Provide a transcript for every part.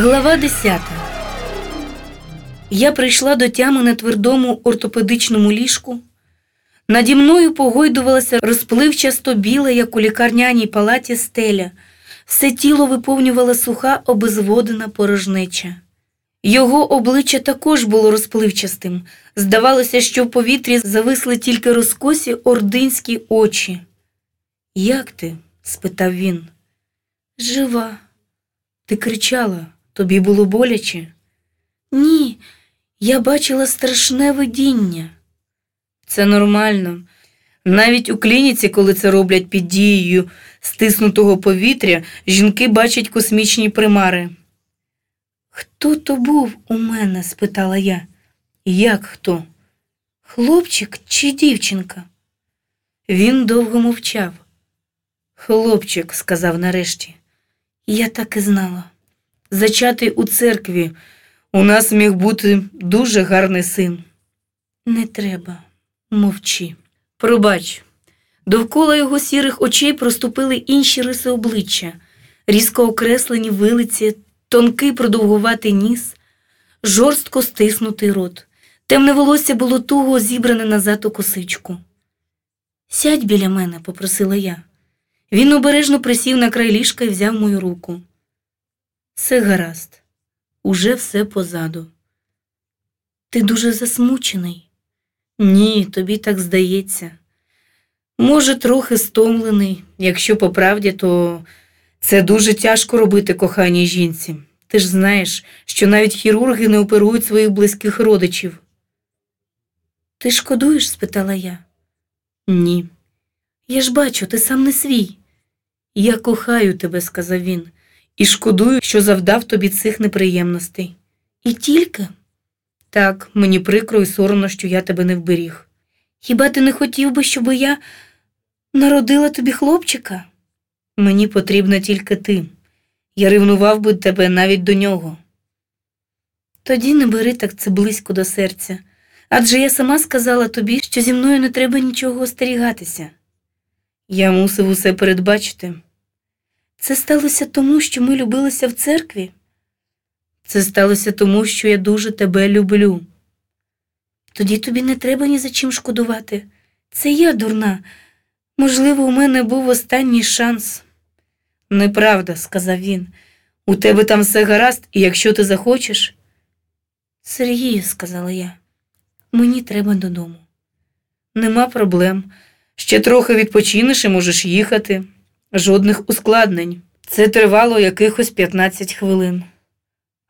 Глава 10 Я прийшла до тями на твердому ортопедичному ліжку. Наді мною погойдувалася розпливчасто біла, як у лікарняній палаті стеля. Все тіло виповнювала суха обезводена порожнеча. Його обличчя також було розпливчастим. Здавалося, що в повітрі зависли тільки розкосі ординські очі. Як ти? спитав він. Жива. Ти кричала, тобі було боляче? Ні, я бачила страшне видіння. Це нормально. Навіть у клініці, коли це роблять під дією стиснутого повітря, жінки бачать космічні примари. Хто то був у мене? спитала я. Як хто? Хлопчик чи дівчинка? Він довго мовчав. Хлопчик, сказав нарешті, я так і знала. Зачатий у церкві у нас міг бути дуже гарний син. Не треба, мовчи. Пробач. Довкола його сірих очей проступили інші риси обличчя, різко окреслені вилиці, тонкий продовгуватий ніс, жорстко стиснутий рот. Темне волосся було туго зібране назад у косичку. Сядь біля мене, попросила я. Він обережно присів на край ліжка і взяв мою руку. Все гаразд, уже все позаду. Ти дуже засмучений. Ні, тобі так здається. Може, трохи стомлений, якщо по правді, то це дуже тяжко робити коханій жінці. Ти ж знаєш, що навіть хірурги не оперують своїх близьких родичів. Ти шкодуєш? спитала я. Ні. Я ж бачу, ти сам не свій. Я кохаю тебе, сказав він, і шкодую, що завдав тобі цих неприємностей. І тільки? Так, мені прикро і соромно, що я тебе не вберіг. Хіба ти не хотів би, щоб я народила тобі хлопчика? Мені потрібна тільки ти. Я ревнував би тебе навіть до нього. Тоді не бери так це близько до серця, адже я сама сказала тобі, що зі мною не треба нічого остерігатися. Я мусив усе передбачити. Це сталося тому, що ми любилися в церкві. Це сталося тому, що я дуже тебе люблю. Тоді тобі не треба ні за чим шкодувати. Це я дурна. Можливо, у мене був останній шанс. Неправда, сказав він. У тебе там все гаразд, і якщо ти захочеш. Сергію, сказала я, мені треба додому. Нема проблем. Ще трохи відпочинеш і можеш їхати. Жодних ускладнень. Це тривало якихось 15 хвилин.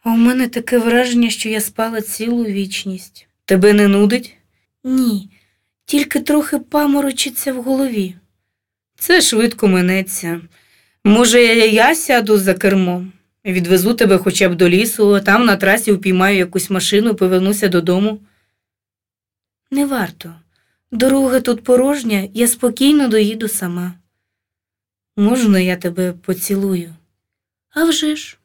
А у мене таке враження, що я спала цілу вічність. Тебе не нудить? Ні, тільки трохи паморочиться в голові. Це швидко минеться. Може, я сяду за кермо, відвезу тебе хоча б до лісу, а там на трасі впіймаю якусь машину повернуся додому. Не варто. Дорога тут порожня, я спокійно доїду сама. Можна я тебе поцілую? «А вже ж!»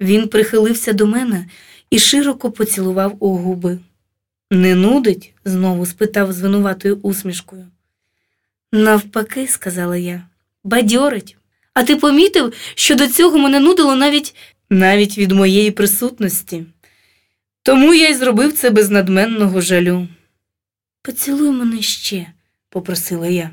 Він прихилився до мене і широко поцілував у губи. Не нудить? знову спитав з винуватою усмішкою. Навпаки, сказала я, бадьорить. А ти помітив, що до цього мене нудило навіть навіть від моєї присутності. Тому я й зробив це без надменного жалю. Поцілуй мене ще, попросила я.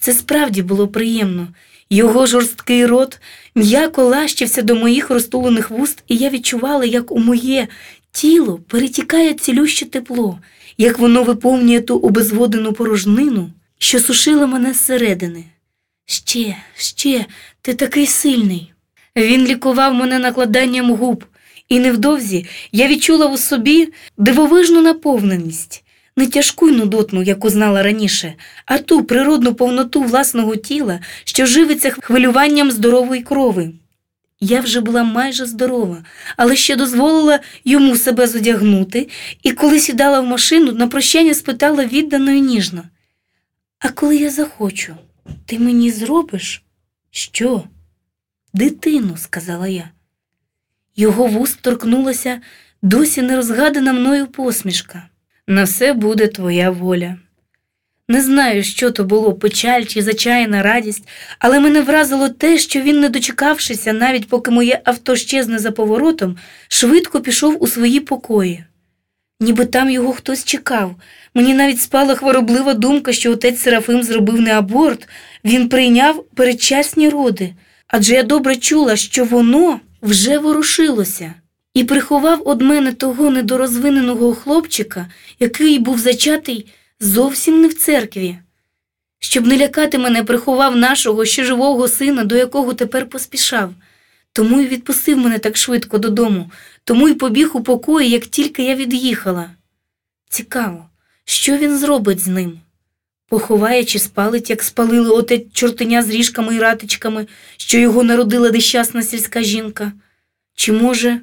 Це справді було приємно. Його жорсткий рот м'яко лащився до моїх розтулених вуст, і я відчувала, як у моє тіло перетікає цілюще тепло, як воно виповнює ту обезводену порожнину, що сушила мене зсередини. Ще, ще, ти такий сильний. Він лікував мене накладанням губ, і невдовзі я відчула у собі дивовижну наповненість не тяжку й нудотну, яку знала раніше, а ту природну повноту власного тіла, що живиться хвилюванням здорової крови. Я вже була майже здорова, але ще дозволила йому себе зодягнути, і коли сідала в машину, на прощання спитала віддано й ніжно. А коли я захочу, ти мені зробиш? Що? Дитину, сказала я. Його вуст торкнулася досі нерозгадана мною посмішка на все буде твоя воля. Не знаю, що то було, печаль чи зачаяна радість, але мене вразило те, що він, не дочекавшися, навіть поки моє авто щезне за поворотом, швидко пішов у свої покої. Ніби там його хтось чекав. Мені навіть спала хвороблива думка, що отець Серафим зробив не аборт, він прийняв передчасні роди, адже я добре чула, що воно вже ворушилося, і приховав од мене того недорозвиненого хлопчика, який був зачатий зовсім не в церкві. Щоб не лякати мене, приховав нашого ще живого сина, до якого тепер поспішав. Тому й відпустив мене так швидко додому, тому й побіг у покої, як тільки я від'їхала. Цікаво, що він зробить з ним? Поховає чи спалить, як спалили оте чортеня з ріжками і ратичками, що його народила нещасна сільська жінка? Чи, може,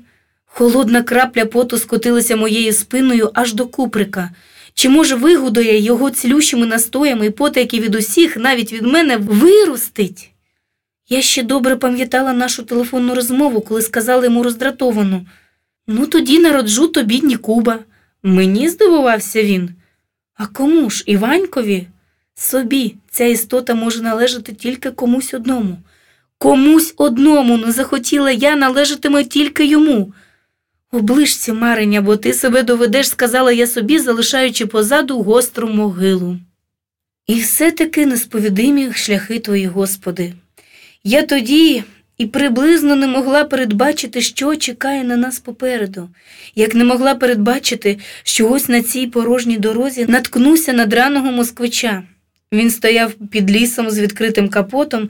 холодна крапля поту скотилася моєю спиною аж до куприка? Чи, може, вигудує його цілющими настоями і потайки від усіх, навіть від мене, виростить? Я ще добре пам'ятала нашу телефонну розмову, коли сказала йому роздратовано. Ну, тоді народжу тобі Нікуба. Мені здивувався він. А кому ж, Іванькові? Собі ця істота може належати тільки комусь одному. Комусь одному не захотіла я належатиме тільки йому. Оближці, Мариня, бо ти себе доведеш, сказала я собі, залишаючи позаду гостру могилу. І все-таки несповідимі шляхи твої, Господи. Я тоді і приблизно не могла передбачити, що чекає на нас попереду, як не могла передбачити, що ось на цій порожній дорозі наткнуся на драного москвича. Він стояв під лісом з відкритим капотом,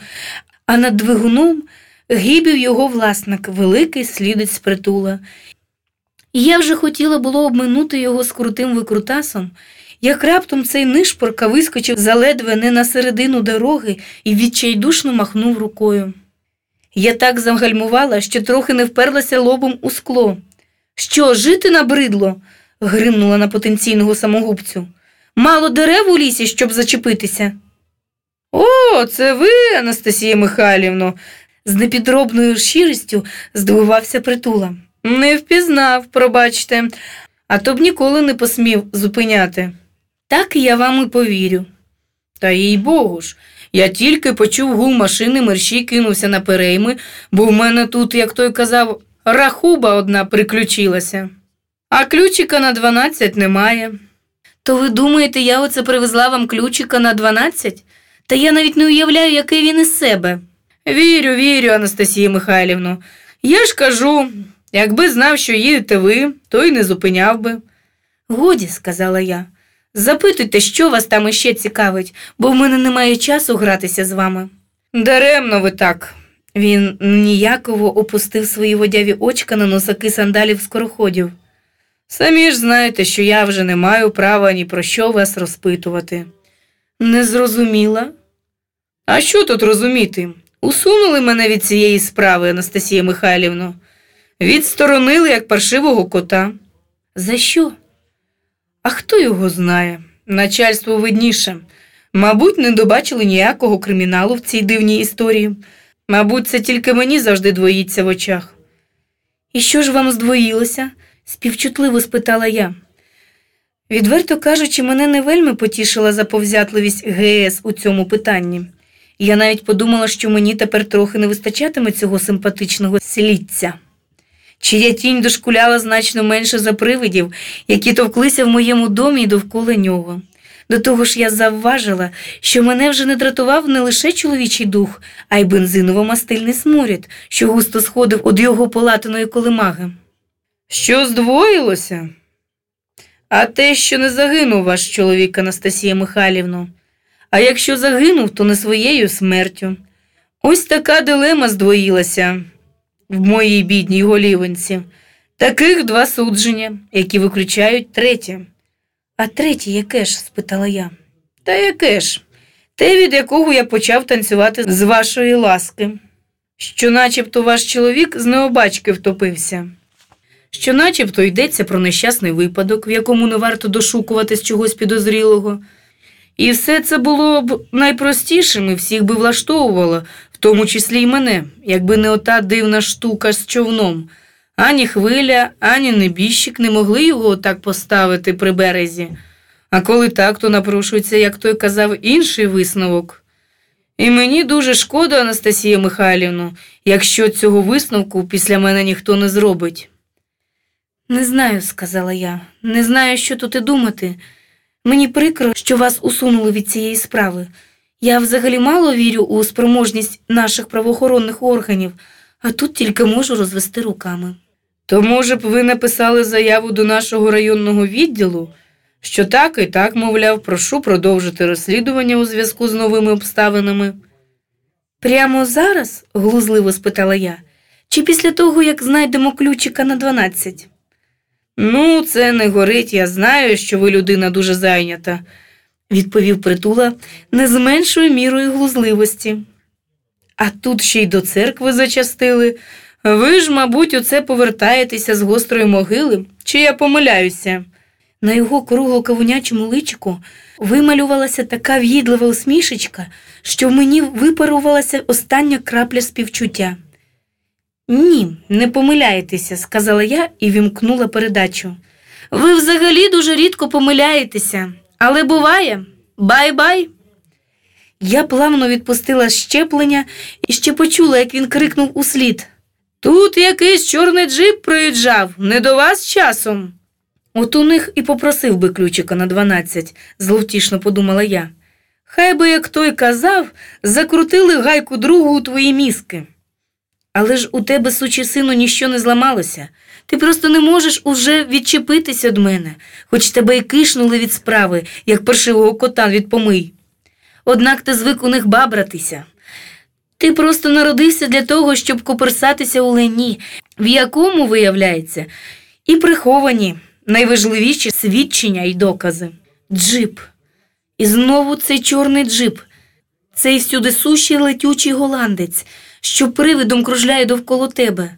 а над двигуном гибів його власник, великий слідець притула. І я вже хотіла було обминути його з крутим викрутасом, як раптом цей нишпорка вискочив заледве не на середину дороги і відчайдушно махнув рукою. Я так загальмувала, що трохи не вперлася лобом у скло. Що, жити набридло? гримнула на потенційного самогубцю. Мало дерев у лісі, щоб зачепитися. О, це ви, Анастасія Михайлівно, з непідробною щирістю здивувався притула. Не впізнав, пробачте, а то б ніколи не посмів зупиняти. Так я вам і повірю. Та їй богу ж, я тільки почув гул машини, мерщій кинувся на перейми, бо в мене тут, як той казав, рахуба одна приключилася, а ключика на дванадцять немає. То ви думаєте, я оце привезла вам ключика на дванадцять? Та я навіть не уявляю, який він із себе. Вірю, вірю, Анастасія Михайлівно. Я ж кажу, якби знав, що їдете ви, то й не зупиняв би. Годі, сказала я. Запитуйте, що вас там іще цікавить, бо в мене немає часу гратися з вами. Даремно ви так. Він ніяково опустив свої водяві очка на носаки сандалів скороходів. Самі ж знаєте, що я вже не маю права ні про що вас розпитувати. Не зрозуміла? А що тут розуміти? Усунули мене від цієї справи, Анастасія Михайлівно. Відсторонили, як паршивого кота. За що? А хто його знає? Начальство видніше. Мабуть, не добачили ніякого криміналу в цій дивній історії. Мабуть, це тільки мені завжди двоїться в очах. І що ж вам здвоїлося? співчутливо спитала я. Відверто кажучи, мене не вельми потішила заповзятливість ГС у цьому питанні. Я навіть подумала, що мені тепер трохи не вистачатиме цього симпатичного слідця. Чия тінь дошкуляла значно менше за привидів, які товклися в моєму домі і довкола нього. До того ж я завважила, що мене вже не дратував не лише чоловічий дух, а й бензиново-мастильний сморід, що густо сходив від його полатаної колемаги. Що здвоїлося? А те, що не загинув ваш чоловік, Анастасія Михайлівно. А якщо загинув, то не своєю смертю. Ось така дилема здвоїлася в моїй бідній голівонці. Таких два судження, які виключають третє. А третє яке ж? спитала я. Та яке ж? Те, від якого я почав танцювати з вашої ласки, що начебто ваш чоловік з необачки втопився, що начебто йдеться про нещасний випадок, в якому не варто дошукуватись чогось підозрілого. І все це було б найпростішим і всіх би влаштовувало, в тому числі й мене, якби не ота дивна штука з човном. Ані хвиля, ані небіжчик не могли його так поставити при березі. А коли так, то напрошується, як той казав, інший висновок. І мені дуже шкода, Анастасія Михайлівну, якщо цього висновку після мене ніхто не зробить. Не знаю, сказала я, не знаю, що тут і думати. Мені прикро, що вас усунули від цієї справи. Я взагалі мало вірю у спроможність наших правоохоронних органів, а тут тільки можу розвести руками. То, може б, ви написали заяву до нашого районного відділу, що так і так, мовляв, прошу продовжити розслідування у зв'язку з новими обставинами. Прямо зараз? глузливо спитала я, чи після того, як знайдемо ключика на 12? Ну, це не горить, я знаю, що ви людина дуже зайнята, відповів притула не з меншою мірою глузливості. А тут ще й до церкви зачастили. Ви ж, мабуть, оце повертаєтеся з гострої могили, чи я помиляюся? На його кругло кавунячому личику вималювалася така в'їдлива усмішечка, що в мені випарувалася остання крапля співчуття. Ні, не помиляєтеся, сказала я і вімкнула передачу. Ви взагалі дуже рідко помиляєтеся, але буває. Bye-bye. Я плавно відпустила щеплення і ще почула, як він крикнув услід. Тут якийсь чорний джип проїжджав, не до вас часом. От у них і попросив би ключика на 12, зловтішно подумала я. Хай би, як той казав, закрутили гайку другу у твої мізки. Але ж у тебе, сучі сину, ніщо не зламалося. Ти просто не можеш уже відчепитися від мене, хоч тебе й кишнули від справи, як паршивого кота від помий. Однак ти звик у них бабратися. Ти просто народився для того, щоб коперсатися у лені, в якому, виявляється, і приховані найважливіші свідчення й докази. Джип. І знову цей чорний джип, цей всюди сущий летючий голландець, що привидом кружляє довкола тебе.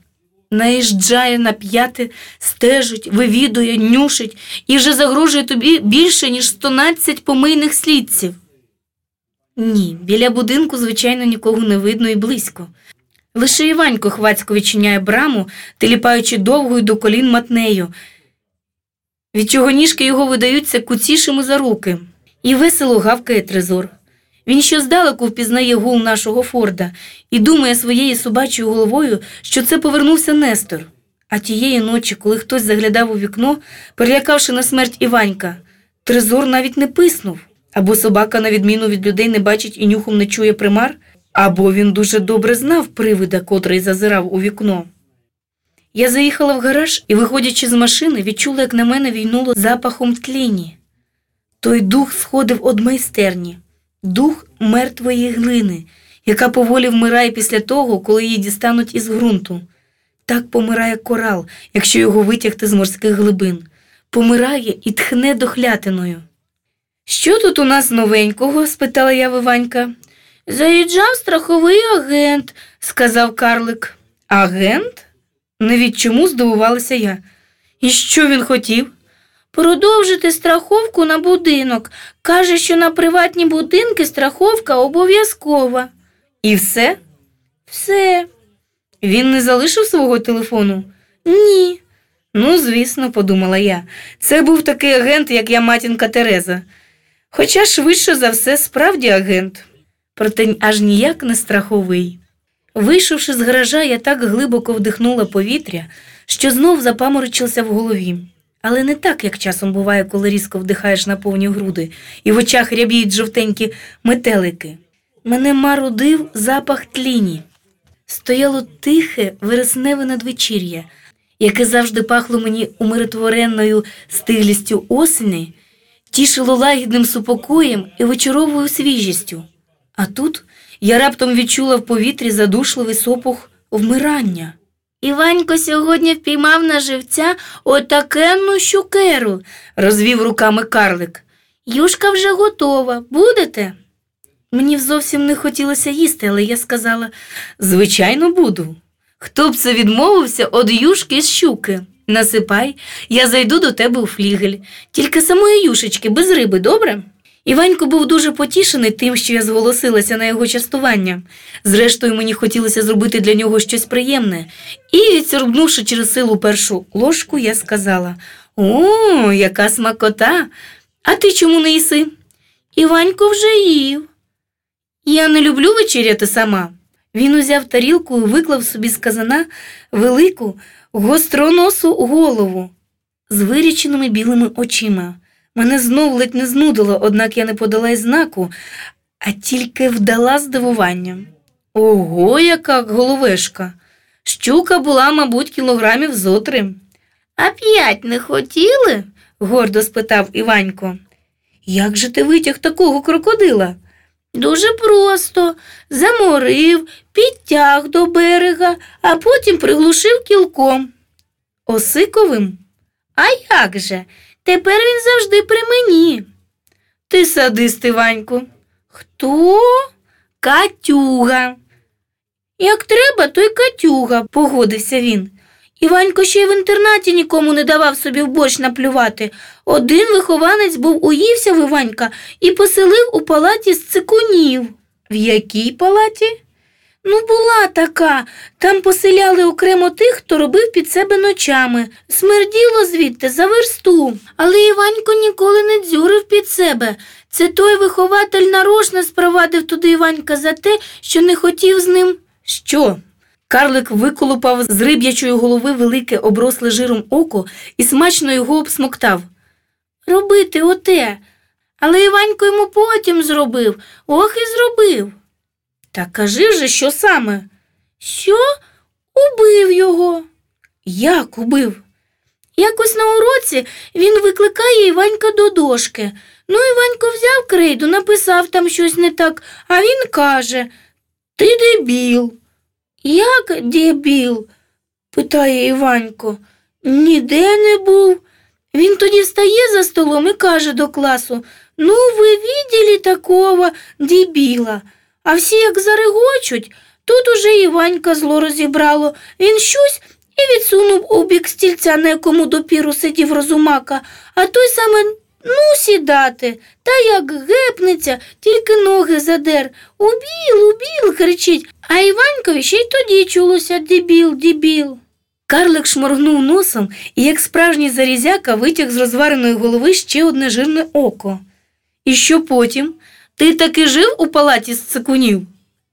Наїжджає на п'яти, стежить, вивідує, нюшить і вже загрожує тобі більше, ніж 112 помийних слідців. Ні, біля будинку, звичайно, нікого не видно і близько. Лише Іванько хвацько відчиняє браму, теліпаючи довгою до колін матнею, від чого ніжки його видаються куцішими за руки, і весело гавкає трезор. Він ще здалеку впізнає гул нашого Форда і думає своєю собачою головою, що це повернувся Нестор. А тієї ночі, коли хтось заглядав у вікно, перелякавши на смерть Іванька, трезор навіть не писнув. Або собака, на відміну від людей, не бачить і нюхом не чує примар, або він дуже добре знав привида, котрий зазирав у вікно. Я заїхала в гараж і, виходячи з машини, відчула, як на мене війнуло запахом тліні. Той дух сходив од майстерні, дух мертвої глини, яка поволі вмирає після того, коли її дістануть із ґрунту. Так помирає корал, якщо його витягти з морських глибин, помирає і тхне дохлятиною. Що тут у нас новенького? спитала я Виванька. Заїжджав страховий агент, сказав карлик. Агент? Не від чому здивувалася я. І що він хотів? Продовжити страховку на будинок. Каже, що на приватні будинки страховка обов'язкова. І все? Все. Він не залишив свого телефону? Ні. Ну, звісно, подумала я. Це був такий агент, як я матінка Тереза. Хоча швидше за все справді агент, проте аж ніяк не страховий. Вийшовши з гаража, я так глибоко вдихнула повітря, що знов запаморочилася в голові. Але не так, як часом буває, коли різко вдихаєш на повні груди, і в очах рябіють жовтенькі метелики. Мене марудив запах тліні. Стояло тихе, вересневе надвечір'я, яке завжди пахло мені умиротворенною стиглістю осені, тішило лагідним супокоєм і вечоровою свіжістю. А тут я раптом відчула в повітрі задушливий сопух вмирання. Іванько сьогодні впіймав на живця отакенну щукеру, розвів руками карлик. Юшка вже готова. Будете? Мені зовсім не хотілося їсти, але я сказала звичайно, буду. Хто б це відмовився од юшки з щуки? Насипай, я зайду до тебе у флігель, тільки самої юшечки без риби, добре? Іванько був дуже потішений тим, що я зголосилася на його частування. Зрештою, мені хотілося зробити для нього щось приємне, і, відсорбнувши через силу першу ложку, я сказала О, яка смакота! А ти чому не їси? Іванько вже їв. Я не люблю вечеряти сама. Він узяв тарілку і виклав собі з казана велику гостроносу голову з виріченими білими очима. Мене знов ледь не знудило, однак я не подала й знаку, а тільки вдала здивування. Ого, яка головешка! Щука була, мабуть, кілограмів зо три. А п'ять не хотіли? гордо спитав Іванько. Як же ти витяг такого крокодила? Дуже просто заморив, підтяг до берега, а потім приглушив кілком. Осиковим? А як же? Тепер він завжди при мені. Ти садист, Іваньку. Хто? Катюга. Як треба, то й Катюга, погодився він. Іванько ще й в інтернаті нікому не давав собі в борщ наплювати. Один вихованець був уївся в Іванька і поселив у палаті з цикунів. В якій палаті? Ну, була така. Там поселяли окремо тих, хто робив під себе ночами. Смерділо звідти за версту. Але Іванько ніколи не дзюрив під себе. Це той вихователь нарочно спровадив туди Іванька за те, що не хотів з ним. Що? Карлик виколупав з риб'ячої голови велике обросле жиром око і смачно його обсмоктав. Робити оте. Але Іванько йому потім зробив, ох і зробив. Та кажи вже, що саме? Що? Убив його. Як убив? Якось на уроці він викликає Іванька до дошки. Ну, Іванько взяв крейду, написав там щось не так, а він каже Ти дебіл. Як дебіл? питає Іванько. Ніде не був. Він тоді стає за столом і каже до класу Ну, ви виділи такого дебіла. А всі як зарегочуть, тут уже Іванька зло розібрало. Він щось і відсунув у бік стільця, на якому допіру сидів розумака, а той саме ну сідати. Та як гепнеться, тільки ноги задер. Убіл, убіл, кричить, а Іванькові ще й тоді чулося дебіл, дебіл. Карлик шморгнув носом і, як справжній зарізяка, витяг з розвареної голови ще одне жирне око. І що потім? Ти таки жив у палаті з цикунів?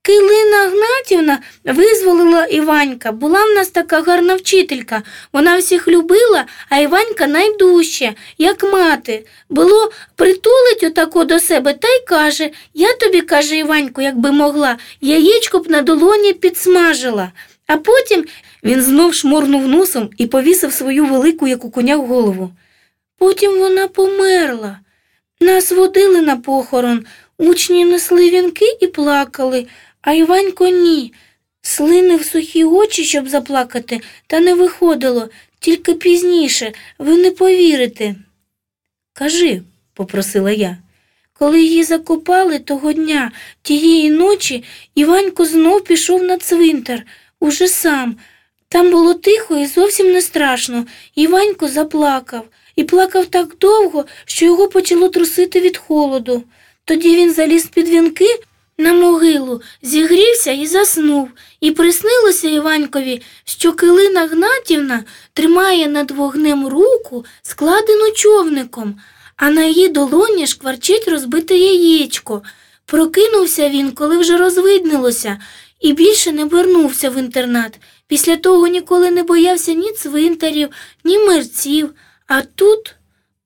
Килина Гнатівна визволила Іванька. Була в нас така гарна вчителька. Вона всіх любила, а Іванька найдужче, як мати. Було притулить отако до себе та й каже Я тобі, каже Іваньку, якби могла, яєчко б на долоні підсмажила. А потім він знов шморнув носом і повісив свою велику, як у коня, голову. Потім вона померла. Нас водили на похорон, учні несли вінки і плакали, а Іванько ні. Слинив сухі очі, щоб заплакати, та не виходило, тільки пізніше, ви не повірите. Кажи, попросила я. Коли її закопали того дня, тієї ночі, Іванько знов пішов на цвинтар, уже сам. Там було тихо і зовсім не страшно. Іванько заплакав і плакав так довго, що його почало трусити від холоду. Тоді він заліз під вінки на могилу, зігрівся і заснув, і приснилося Іванькові, що Килина Гнатівна тримає над вогнем руку, складену човником, а на її долоні шкварчить розбите яєчко. Прокинувся він, коли вже розвиднилося, і більше не вернувся в інтернат. Після того ніколи не боявся ні цвинтарів, ні мерців. А тут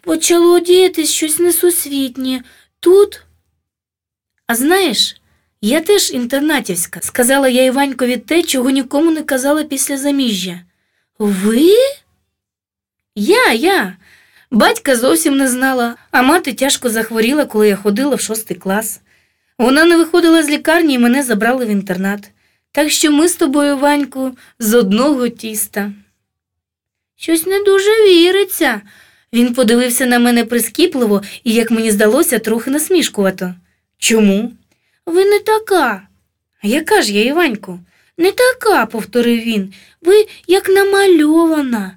почало діятись щось несусвітнє. Тут. А знаєш, я теж інтернатівська, сказала я Іванькові те, чого нікому не казала після заміжжя. Ви? Я, я. Батька зовсім не знала, а мати тяжко захворіла, коли я ходила в шостий клас. Вона не виходила з лікарні і мене забрали в інтернат. Так що ми з тобою, Ваньку, з одного тіста. Щось не дуже віриться. Він подивився на мене прискіпливо і, як мені здалося, трохи насмішкувато. Чому? Ви не така. Яка ж я, Іваньку? Не така, повторив він. Ви як намальована.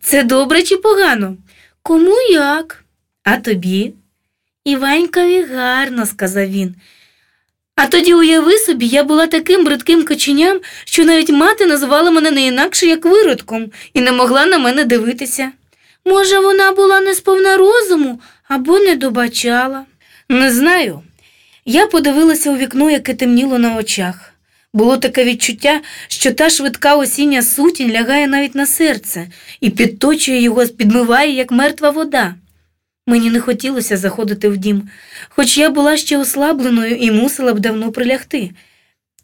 Це добре чи погано? Кому як? А тобі? Іванькові гарно, сказав він. А тоді уяви собі, я була таким бридким коченям, що навіть мати називала мене не інакше, як виродком, і не могла на мене дивитися. Може, вона була не сповна розуму, Або не добачала. Не знаю. Я подивилася у вікно, яке темніло на очах. Було таке відчуття, що та швидка осіння сутінь лягає навіть на серце і підточує його, підмиває, як мертва вода. Мені не хотілося заходити в дім, хоч я була ще ослабленою і мусила б давно прилягти.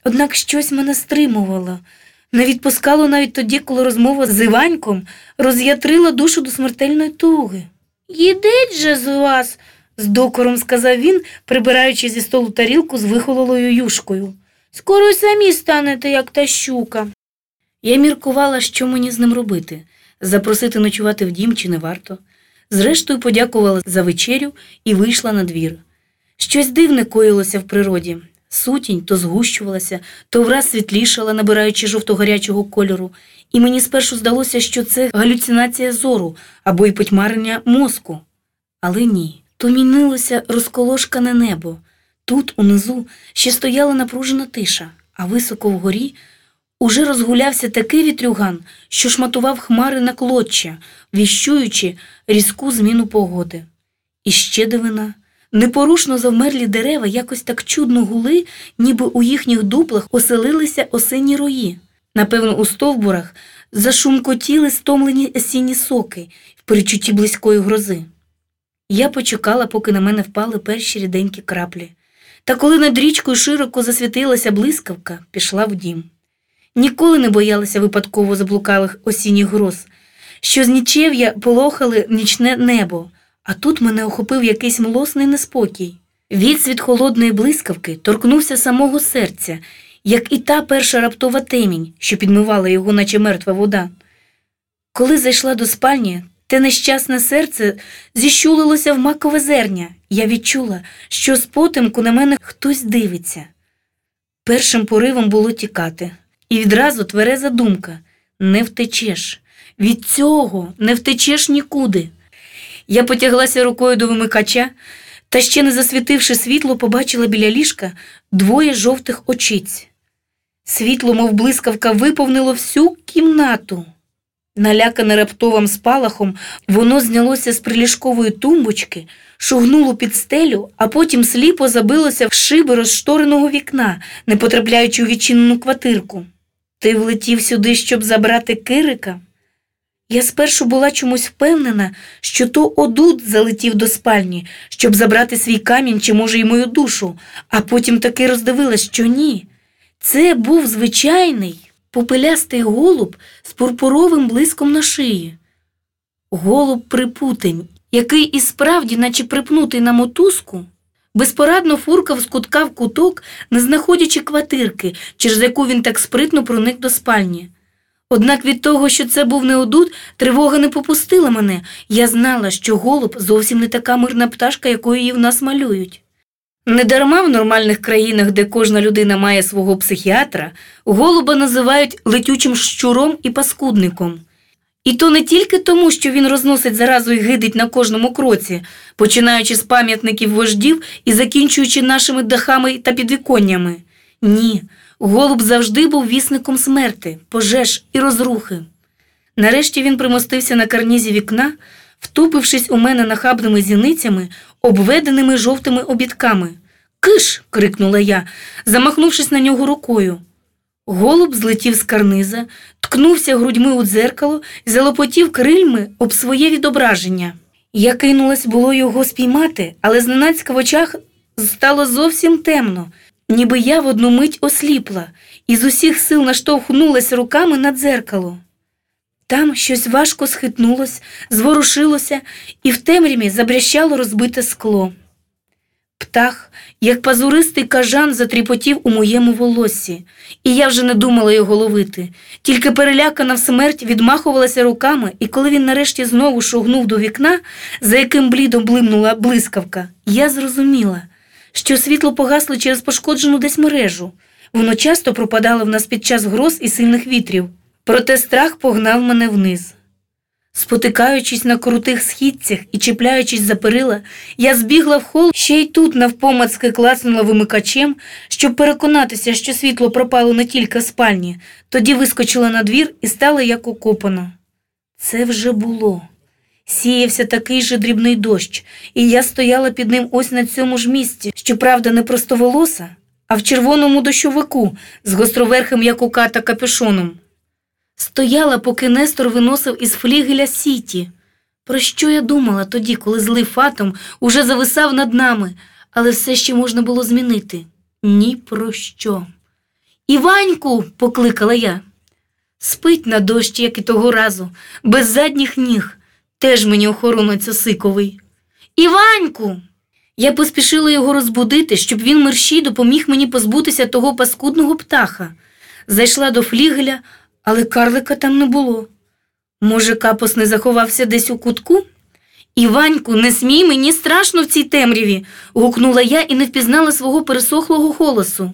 Однак щось мене стримувало, не відпускало навіть тоді, коли розмова з Іваньком роз'ятрила душу до смертельної туги. Їдеть же з вас, з докором сказав він, прибираючи зі столу тарілку з вихололою юшкою. Скоро й самі станете, як та щука. Я міркувала, що мені з ним робити запросити ночувати в дім чи не варто. Зрештою, подякувала за вечерю і вийшла на двір. Щось дивне коїлося в природі. Сутінь то згущувалася, то враз світлішала, набираючи жовто-гарячого кольору, і мені спершу здалося, що це галюцинація зору або й потьмарення мозку. Але ні, то мінилося розколошкане небо. Тут, унизу, ще стояла напружена тиша, а високо вгорі уже розгулявся такий вітрюган, що шматував хмари на клоччя, віщуючи різку зміну погоди. І ще дивина. Непорушно завмерлі дерева якось так чудно гули, ніби у їхніх дуплах оселилися осенні рої. Напевно, у стовбурах зашумкотіли стомлені осінні соки в перечутті близької грози. Я почекала, поки на мене впали перші ріденькі краплі. Та коли над річкою широко засвітилася блискавка, пішла в дім. Ніколи не боялася випадково заблукалих осінніх гроз, що з нічев'я полохали нічне небо, а тут мене охопив якийсь млосний неспокій. Відсвіт холодної блискавки торкнувся самого серця, як і та перша раптова темінь, що підмивала його, наче мертва вода. Коли зайшла до спальні, те нещасне серце зіщулилося в макове зерня. Я відчула, що з потемку на мене хтось дивиться. Першим поривом було тікати, і відразу твереза думка не втечеш. Від цього не втечеш нікуди. Я потяглася рукою до вимикача та, ще не засвітивши світло, побачила біля ліжка двоє жовтих очиць. Світло, мов блискавка, виповнило всю кімнату. Налякане раптовим спалахом, воно знялося з приліжкової тумбочки, шугнуло під стелю, а потім сліпо забилося в шиби розштореного вікна, не потрапляючи у відчинену квартирку. Ти влетів сюди, щоб забрати Кирика? Я спершу була чомусь впевнена, що то одут залетів до спальні, щоб забрати свій камінь чи, може, й мою душу, а потім таки роздивилась, що ні. Це був звичайний попелястий голуб з пурпуровим блиском на шиї. Голуб припутень, який і справді, наче припнутий на мотузку, безпорадно фуркав з кутка в куток, не знаходячи квартирки, через яку він так спритно проник до спальні. Однак від того, що це був не одут, тривога не попустила мене. Я знала, що голуб зовсім не така мирна пташка, якою її в нас малюють. Недарма в нормальних країнах, де кожна людина має свого психіатра, голуба називають летючим щуром і паскудником. І то не тільки тому, що він розносить заразу і гидить на кожному кроці, починаючи з пам'ятників вождів і закінчуючи нашими дахами та підвіконнями. Ні, голуб завжди був вісником смерти, пожеж і розрухи. Нарешті він примостився на карнізі вікна, втупившись у мене нахабними зіницями, обведеними жовтими обідками. Киш. крикнула я, замахнувшись на нього рукою. Голуб злетів з карниза, ткнувся грудьми у дзеркало і залопотів крильми об своє відображення. Я кинулась було його спіймати, але зненацька в очах стало зовсім темно, ніби я в одну мить осліпла і з усіх сил наштовхнулась руками на дзеркало. Там щось важко схитнулось, зворушилося, і в темряві забрящало розбите скло. Птах, як пазуристий кажан, затріпотів у моєму волоссі, і я вже не думала його ловити, тільки перелякана в смерть відмахувалася руками, і коли він нарешті знову шугнув до вікна, за яким блідо блимнула блискавка, я зрозуміла, що світло погасло через пошкоджену десь мережу. Воно часто пропадало в нас під час гроз і сильних вітрів. Проте страх погнав мене вниз. Спотикаючись на крутих східцях і чіпляючись за перила, я збігла в хол ще й тут навпомацки клацнула вимикачем, щоб переконатися, що світло пропало не тільки в спальні, тоді вискочила на двір і стала як окопана. Це вже було. Сіявся такий же дрібний дощ, і я стояла під ним ось на цьому ж місці, щоправда, не простоволоса, а в червоному дощовику з гостроверхим як у ката капюшоном. Стояла, поки Нестор виносив із флігеля сіті. Про що я думала тоді, коли злий фатом уже зависав над нами, але все ще можна було змінити? Ні про що. Іваньку, покликала я. Спить на дощі, як і того разу, без задніх ніг, теж мені охоронець осиковий. Іваньку. Я поспішила його розбудити, щоб він мерщій допоміг мені позбутися того паскудного птаха. Зайшла до флігеля, але карлика там не було. Може, капос не заховався десь у кутку? Іваньку, не смій мені страшно в цій темряві. гукнула я і не впізнала свого пересохлого голосу.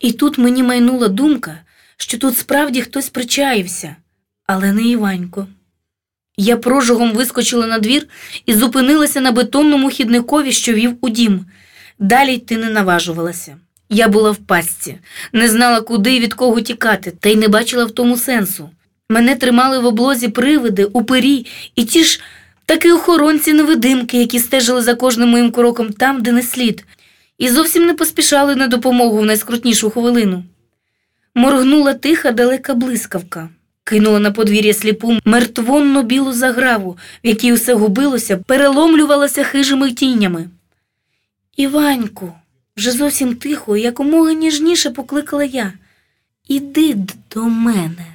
І тут мені майнула думка, що тут справді хтось причаївся, але не Іванько. Я прожогом вискочила на двір і зупинилася на бетонному хідникові, що вів у дім. Далі йти не наважувалася. Я була в пастці, не знала, куди і від кого тікати, та й не бачила в тому сенсу. Мене тримали в облозі привиди, упирі і ті ж такі охоронці-невидимки, які стежили за кожним моїм кроком там, де не слід, і зовсім не поспішали на допомогу в найскрутнішу хвилину. Моргнула тиха далека блискавка, кинула на подвір'я сліпу мертвонно білу заграву, в якій усе губилося, переломлювалося хижими тінями. Іваньку, вже зовсім тихо, і якомога ніжніше покликала я. Іди до мене.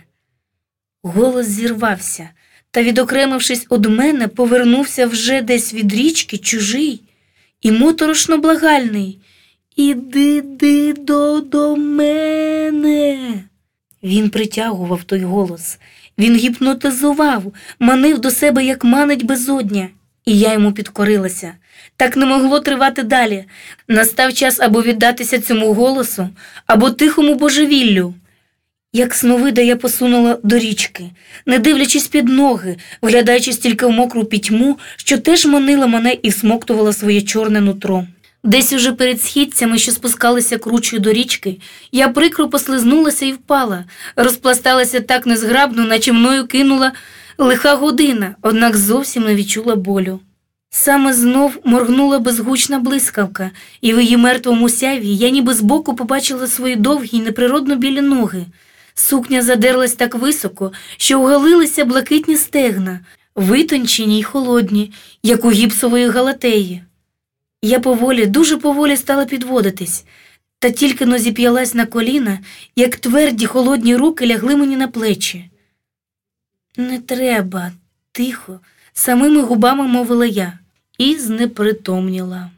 Голос зірвався, та, відокремившись од мене, повернувся вже десь від річки чужий і моторошно благальний. Іди ди до, до мене. Він притягував той голос, він гіпнотизував, манив до себе, як манить безодня, і я йому підкорилася. Так не могло тривати далі. Настав час або віддатися цьому голосу, або тихому божевіллю. Як сновида я посунула до річки, не дивлячись під ноги, вглядаючись тільки в мокру пітьму, що теж манила мене і всмоктувала своє чорне нутро. Десь уже перед східцями, що спускалися кручою до річки, я прикро послизнулася і впала, розпласталася так незграбно, наче мною кинула лиха година, однак зовсім не відчула болю. Саме знов моргнула безгучна блискавка, і в її мертвому сяві я ніби збоку побачила свої довгі й неприродно білі ноги. Сукня задерлась так високо, що оголилися блакитні стегна, витончені й холодні, як у гіпсової галатеї. Я поволі, дуже поволі стала підводитись, та тільки но зіп'ялась на коліна, як тверді холодні руки лягли мені на плечі. Не треба, тихо, самими губами мовила я і знепритомніла.